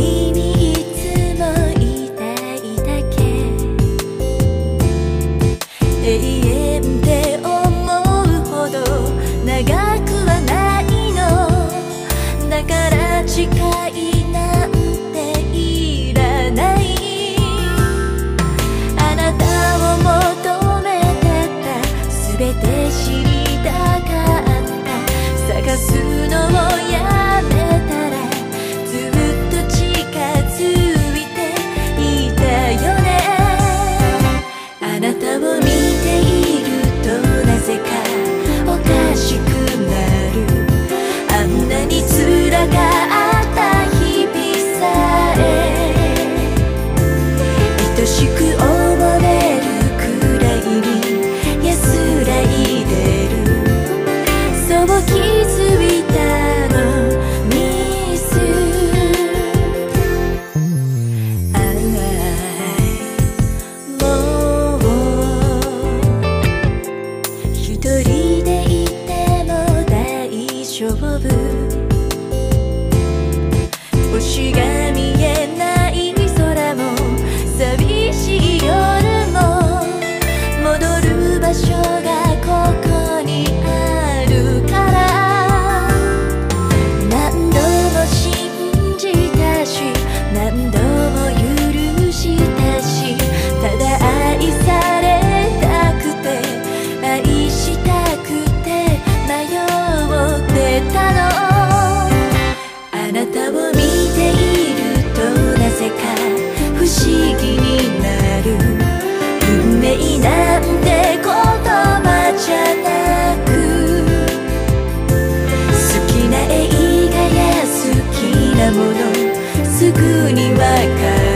see me すぐにわかる